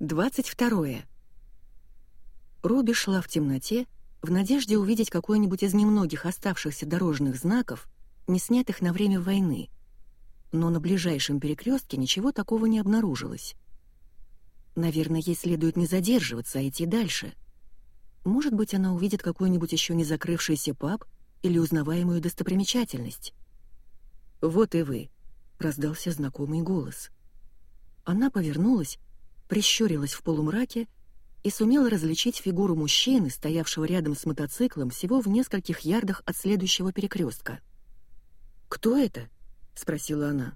22. Руби шла в темноте, в надежде увидеть какой-нибудь из немногих оставшихся дорожных знаков, не снятых на время войны. Но на ближайшем перекрестке ничего такого не обнаружилось. Наверное, ей следует не задерживаться, а идти дальше. Может быть, она увидит какой-нибудь еще не закрывшийся паб или узнаваемую достопримечательность. «Вот и вы», — раздался знакомый голос. Она повернулась прищурилась в полумраке и сумела различить фигуру мужчины, стоявшего рядом с мотоциклом всего в нескольких ярдах от следующего перекрестка. «Кто это?» — спросила она.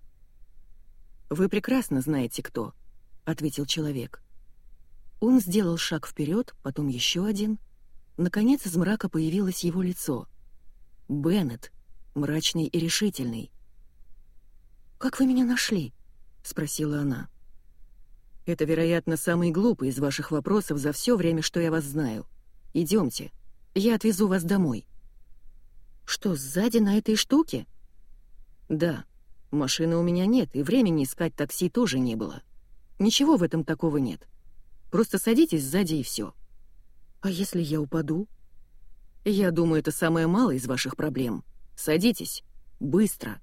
«Вы прекрасно знаете, кто», — ответил человек. Он сделал шаг вперед, потом еще один. Наконец из мрака появилось его лицо. Беннет, мрачный и решительный. «Как вы меня нашли?» — спросила она. Это, вероятно, самый глупый из ваших вопросов за все время, что я вас знаю. Идемте, я отвезу вас домой». «Что, сзади на этой штуке?» «Да. Машины у меня нет, и времени искать такси тоже не было. Ничего в этом такого нет. Просто садитесь сзади и все. «А если я упаду?» «Я думаю, это самое малое из ваших проблем. Садитесь. Быстро».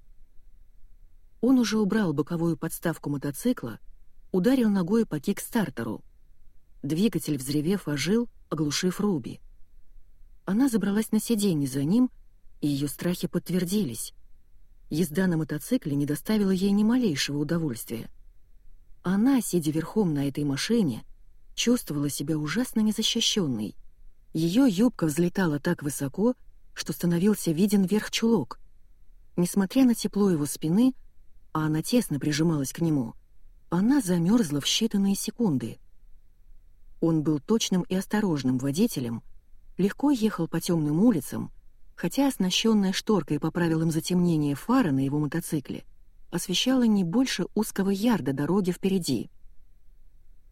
Он уже убрал боковую подставку мотоцикла, ударил ногой по кикстартеру. Двигатель, взревев, ожил, оглушив Руби. Она забралась на сиденье за ним, и ее страхи подтвердились. Езда на мотоцикле не доставила ей ни малейшего удовольствия. Она, сидя верхом на этой машине, чувствовала себя ужасно незащищенной. Ее юбка взлетала так высоко, что становился виден верх чулок. Несмотря на тепло его спины, а она тесно прижималась к нему, она замерзла в считанные секунды. Он был точным и осторожным водителем, легко ехал по темным улицам, хотя оснащенная шторкой по правилам затемнения фара на его мотоцикле освещала не больше узкого ярда дороги впереди.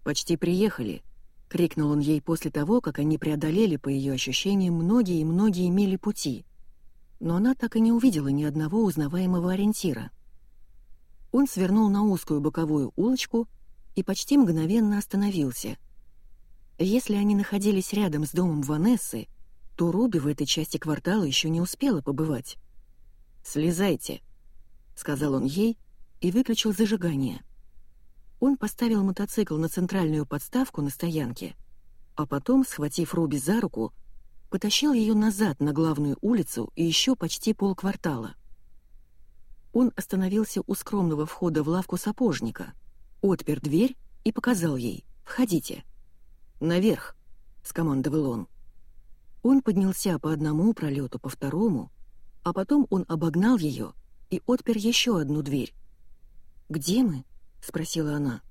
«Почти приехали», — крикнул он ей после того, как они преодолели, по ее ощущениям, многие и многие мили пути. Но она так и не увидела ни одного узнаваемого ориентира — он свернул на узкую боковую улочку и почти мгновенно остановился. Если они находились рядом с домом Ванессы, то Руби в этой части квартала еще не успела побывать. «Слезайте», — сказал он ей и выключил зажигание. Он поставил мотоцикл на центральную подставку на стоянке, а потом, схватив Руби за руку, потащил ее назад на главную улицу и еще почти полквартала. Он остановился у скромного входа в лавку сапожника, отпер дверь и показал ей «Входите». «Наверх», — скомандовал он. Он поднялся по одному пролету, по второму, а потом он обогнал ее и отпер еще одну дверь. «Где мы?» — спросила она.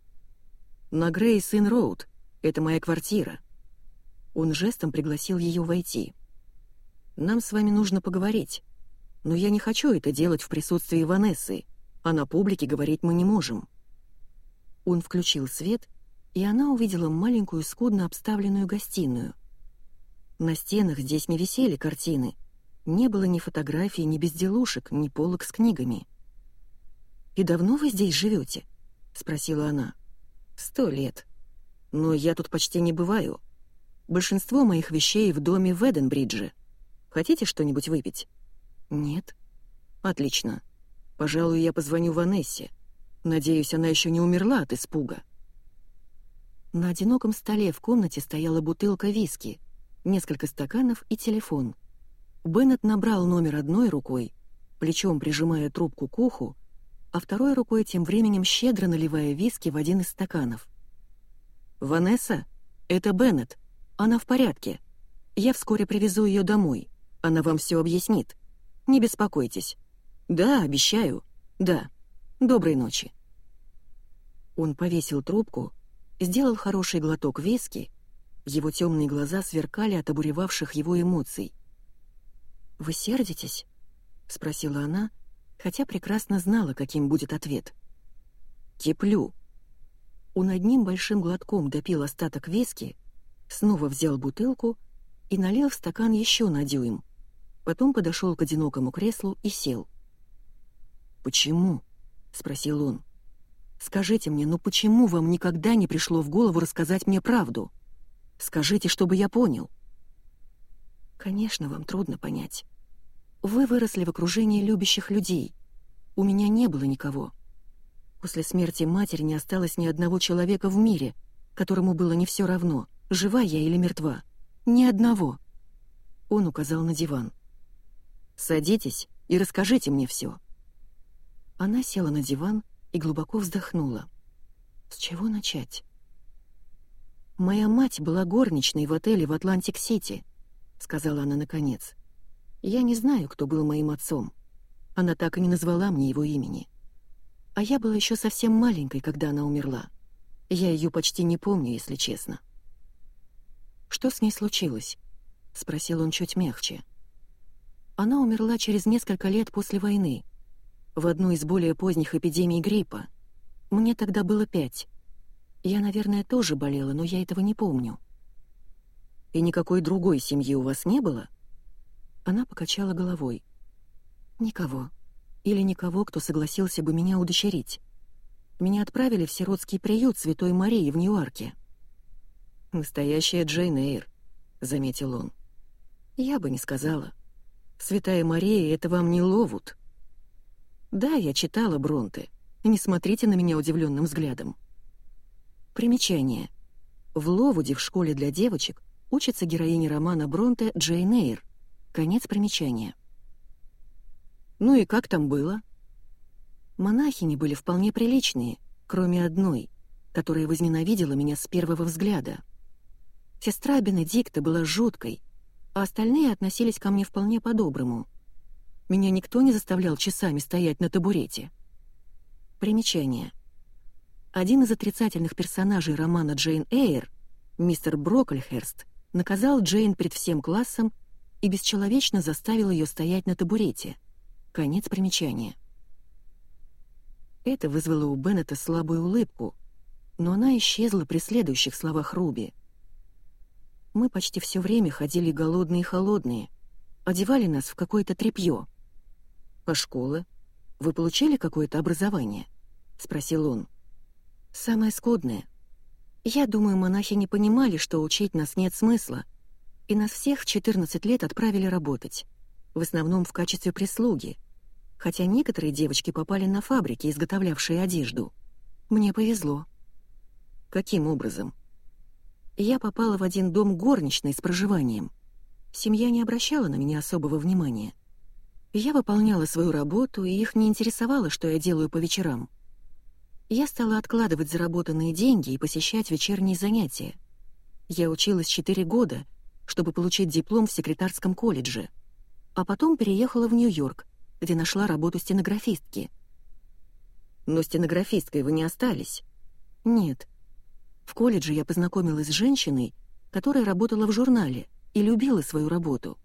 «На Грейс-Инн-Роуд. Это моя квартира». Он жестом пригласил ее войти. «Нам с вами нужно поговорить но я не хочу это делать в присутствии Ванессы, а на публике говорить мы не можем». Он включил свет, и она увидела маленькую скудно обставленную гостиную. На стенах здесь не висели картины, не было ни фотографий, ни безделушек, ни полок с книгами. «И давно вы здесь живете?» — спросила она. «Сто лет. Но я тут почти не бываю. Большинство моих вещей в доме в Эденбридже. Хотите что-нибудь выпить?» «Нет». «Отлично. Пожалуй, я позвоню Ванессе. Надеюсь, она еще не умерла от испуга». На одиноком столе в комнате стояла бутылка виски, несколько стаканов и телефон. Беннет набрал номер одной рукой, плечом прижимая трубку к уху, а второй рукой тем временем щедро наливая виски в один из стаканов. «Ванесса, это Беннет. Она в порядке. Я вскоре привезу ее домой. Она вам все объяснит». Не беспокойтесь. Да, обещаю. Да. Доброй ночи. Он повесил трубку, сделал хороший глоток виски, его темные глаза сверкали от обуревавших его эмоций. «Вы сердитесь?» — спросила она, хотя прекрасно знала, каким будет ответ. «Теплю». Он одним большим глотком допил остаток виски, снова взял бутылку и налил в стакан еще на дюйм. Потом подошел к одинокому креслу и сел. «Почему?» — спросил он. Скажите мне, ну почему вам никогда не пришло в голову рассказать мне правду? Скажите, чтобы я понял». «Конечно, вам трудно понять. Вы выросли в окружении любящих людей. У меня не было никого. После смерти матери не осталось ни одного человека в мире, которому было не все равно, жива я или мертва. Ни одного». Он указал на диван. «Садитесь и расскажите мне все». Она села на диван и глубоко вздохнула. С чего начать? «Моя мать была горничной в отеле в Атлантик-Сити», — сказала она наконец. «Я не знаю, кто был моим отцом. Она так и не назвала мне его имени. А я была еще совсем маленькой, когда она умерла. Я ее почти не помню, если честно». «Что с ней случилось?» — спросил он чуть мягче. Она умерла через несколько лет после войны, в одну из более поздних эпидемий гриппа. Мне тогда было пять. Я, наверное, тоже болела, но я этого не помню. И никакой другой семьи у вас не было? Она покачала головой. Никого. Или никого, кто согласился бы меня удочерить. Меня отправили в сиротский приют Святой Марии в Ньюарке. «Настоящая Джейн Эйр», — заметил он. «Я бы не сказала. Святая Мария — это вам не Ловут». «Да, я читала Бронте. Не смотрите на меня удивленным взглядом». Примечание. В Ловуде в школе для девочек учится героиня романа Бронте Джейн Эйр. Конец примечания. «Ну и как там было?» Монахини были вполне приличные, кроме одной, которая возненавидела меня с первого взгляда. Сестра Бенедикта была жуткой, а остальные относились ко мне вполне по-доброму. Меня никто не заставлял часами стоять на табурете. Примечание. Один из отрицательных персонажей романа Джейн Эйр, мистер Брокльхерст, наказал Джейн пред всем классом и бесчеловечно заставил ее стоять на табурете. Конец примечания. Это вызвало у Беннета слабую улыбку, но она исчезла при следующих словах Руби. Мы почти все время ходили голодные и холодные, одевали нас в какое-то тряпье. «А школа? Вы получили какое-то образование?» — спросил он. «Самое скудное. Я думаю, монахи не понимали, что учить нас нет смысла, и нас всех в 14 лет отправили работать, в основном в качестве прислуги, хотя некоторые девочки попали на фабрики, изготовлявшие одежду. Мне повезло». «Каким образом?» Я попала в один дом горничной с проживанием. Семья не обращала на меня особого внимания. Я выполняла свою работу, и их не интересовало, что я делаю по вечерам. Я стала откладывать заработанные деньги и посещать вечерние занятия. Я училась четыре года, чтобы получить диплом в секретарском колледже, а потом переехала в Нью-Йорк, где нашла работу стенографистки. Но стенографисткой вы не остались? Нет, в колледже я познакомилась с женщиной, которая работала в журнале и любила свою работу.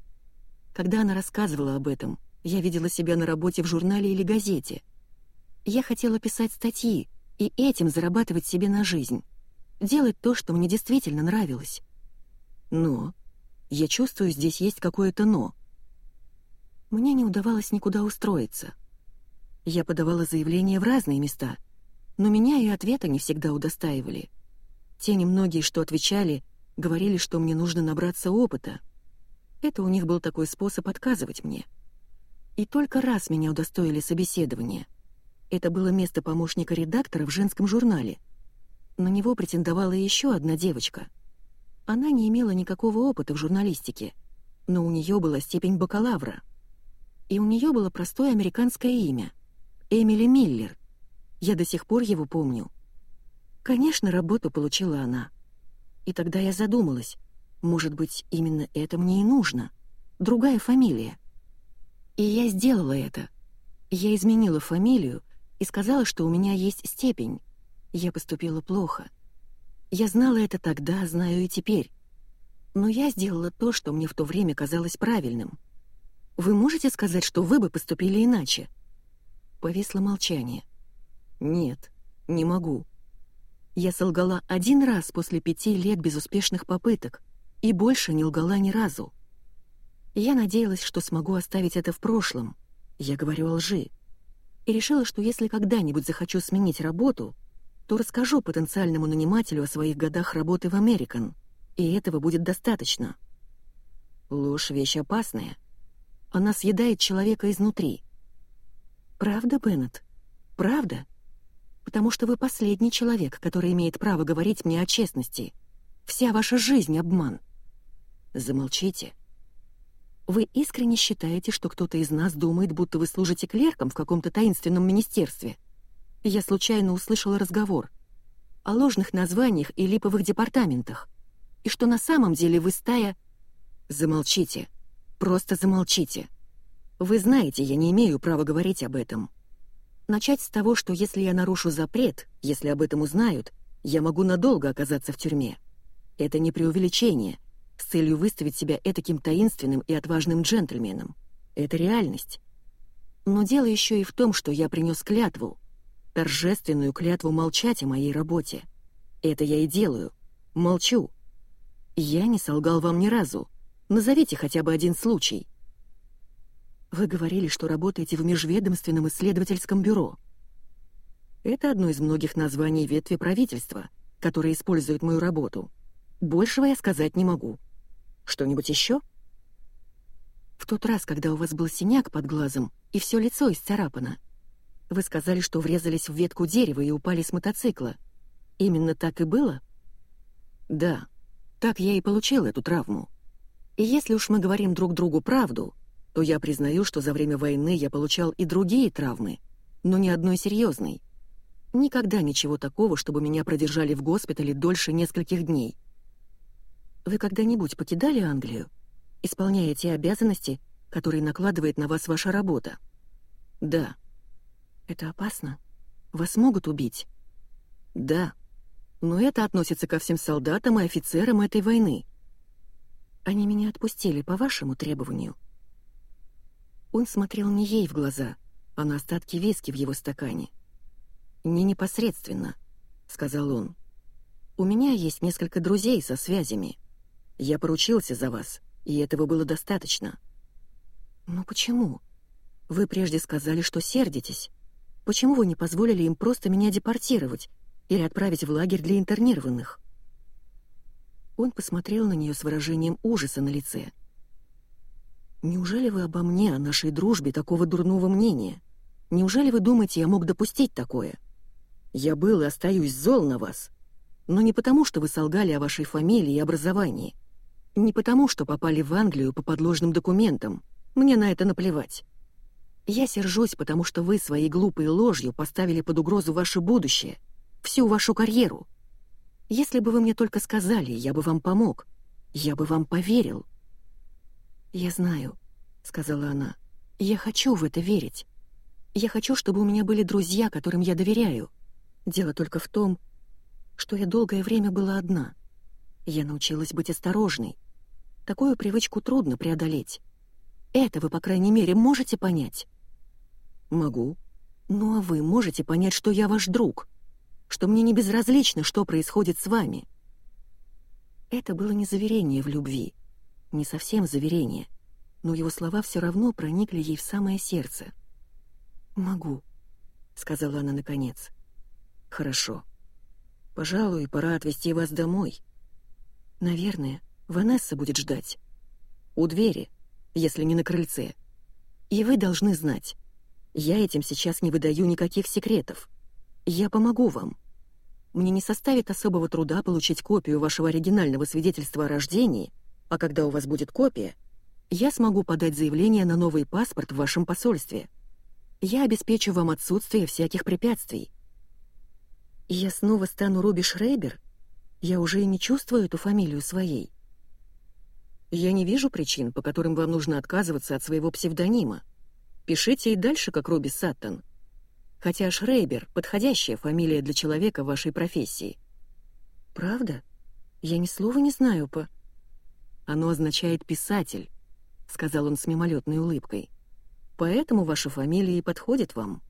Когда она рассказывала об этом, я видела себя на работе в журнале или газете. Я хотела писать статьи и этим зарабатывать себе на жизнь. Делать то, что мне действительно нравилось. Но я чувствую, здесь есть какое-то «но». Мне не удавалось никуда устроиться. Я подавала заявления в разные места, но меня и ответа не всегда удостаивали — те немногие, что отвечали, говорили, что мне нужно набраться опыта. Это у них был такой способ отказывать мне. И только раз меня удостоили собеседования. Это было место помощника редактора в женском журнале. На него претендовала еще одна девочка. Она не имела никакого опыта в журналистике, но у нее была степень бакалавра. И у нее было простое американское имя — Эмили Миллер. Я до сих пор его помню. Конечно, работу получила она. И тогда я задумалась, может быть, именно это мне и нужно. Другая фамилия. И я сделала это. Я изменила фамилию и сказала, что у меня есть степень. Я поступила плохо. Я знала это тогда, знаю и теперь. Но я сделала то, что мне в то время казалось правильным. Вы можете сказать, что вы бы поступили иначе?» Повисло молчание. «Нет, не могу. Я солгала один раз после пяти лет безуспешных попыток и больше не лгала ни разу. Я надеялась, что смогу оставить это в прошлом. Я говорю о лжи. И решила, что если когда-нибудь захочу сменить работу, то расскажу потенциальному нанимателю о своих годах работы в Американ, и этого будет достаточно. Ложь — вещь опасная. Она съедает человека изнутри. Правда, Беннет? Правда? Потому что вы последний человек, который имеет право говорить мне о честности. Вся ваша жизнь — обман. Замолчите. Вы искренне считаете, что кто-то из нас думает, будто вы служите клерком в каком-то таинственном министерстве? Я случайно услышала разговор о ложных названиях и липовых департаментах, и что на самом деле вы стая... Замолчите. Просто замолчите. Вы знаете, я не имею права говорить об этом. Начать с того, что если я нарушу запрет, если об этом узнают, я могу надолго оказаться в тюрьме. Это не преувеличение, с целью выставить себя этаким таинственным и отважным джентльменом. Это реальность. Но дело еще и в том, что я принес клятву, торжественную клятву молчать о моей работе. Это я и делаю. Молчу. Я не солгал вам ни разу. Назовите хотя бы один случай. Вы говорили, что работаете в межведомственном исследовательском бюро. Это одно из многих названий ветви правительства, которое использует мою работу. Большего я сказать не могу. Что-нибудь еще? В тот раз, когда у вас был синяк под глазом и все лицо исцарапано, вы сказали, что врезались в ветку дерева и упали с мотоцикла. Именно так и было? Да, так я и получил эту травму. И если уж мы говорим друг другу правду, то я признаю, что за время войны я получал и другие травмы, но ни одной серьезной. Никогда ничего такого, чтобы меня продержали в госпитале дольше нескольких дней. Вы когда-нибудь покидали Англию, исполняя те обязанности, которые накладывает на вас ваша работа? Да. Это опасно? Вас могут убить? Да. Но это относится ко всем солдатам и офицерам этой войны. Они меня отпустили по вашему требованию. Он смотрел не ей в глаза, а на остатки виски в его стакане. «Не непосредственно», — сказал он. «У меня есть несколько друзей со связями. Я поручился за вас, и этого было достаточно». «Но почему? Вы прежде сказали, что сердитесь. Почему вы не позволили им просто меня депортировать или отправить в лагерь для интернированных?» Он посмотрел на нее с выражением ужаса на лице. «Неужели вы обо мне, о нашей дружбе, такого дурного мнения? Неужели вы думаете, я мог допустить такое? Я был и остаюсь зол на вас. Но не потому, что вы солгали о вашей фамилии и образовании. Не потому, что попали в Англию по подложным документам. Мне на это наплевать. Я сержусь, потому что вы своей глупой ложью поставили под угрозу ваше будущее, всю вашу карьеру. Если бы вы мне только сказали, я бы вам помог. Я бы вам поверил». «Я знаю», — сказала она. «Я хочу в это верить. Я хочу, чтобы у меня были друзья, которым я доверяю. Дело только в том, что я долгое время была одна. Я научилась быть осторожной, Такую привычку трудно преодолеть. Это вы, по крайней мере, можете понять? Могу. Ну а вы можете понять, что я ваш друг? Что мне не безразлично, что происходит с вами? Это было не заверение в любви. Не совсем заверение. Но его слова все равно проникли ей в самое сердце. «Могу», — сказала она наконец. «Хорошо. Пожалуй, пора отвезти вас домой». «Наверное», Ванесса будет ждать. У двери, если не на крыльце. И вы должны знать, я этим сейчас не выдаю никаких секретов. Я помогу вам. Мне не составит особого труда получить копию вашего оригинального свидетельства о рождении, а когда у вас будет копия, я смогу подать заявление на новый паспорт в вашем посольстве. Я обеспечу вам отсутствие всяких препятствий. Я снова стану Руби Шрейбер? Я уже и не чувствую эту фамилию своей. Я не вижу причин, по которым вам нужно отказываться от своего псевдонима. Пишите и дальше, как Руби Саттон. Хотя Шрейбер — подходящая фамилия для человека вашей профессии. Правда? Я ни слова не знаю по... Оно означает «писатель», — сказал он с мимолетной улыбкой. Поэтому ваша фамилия и подходит вам.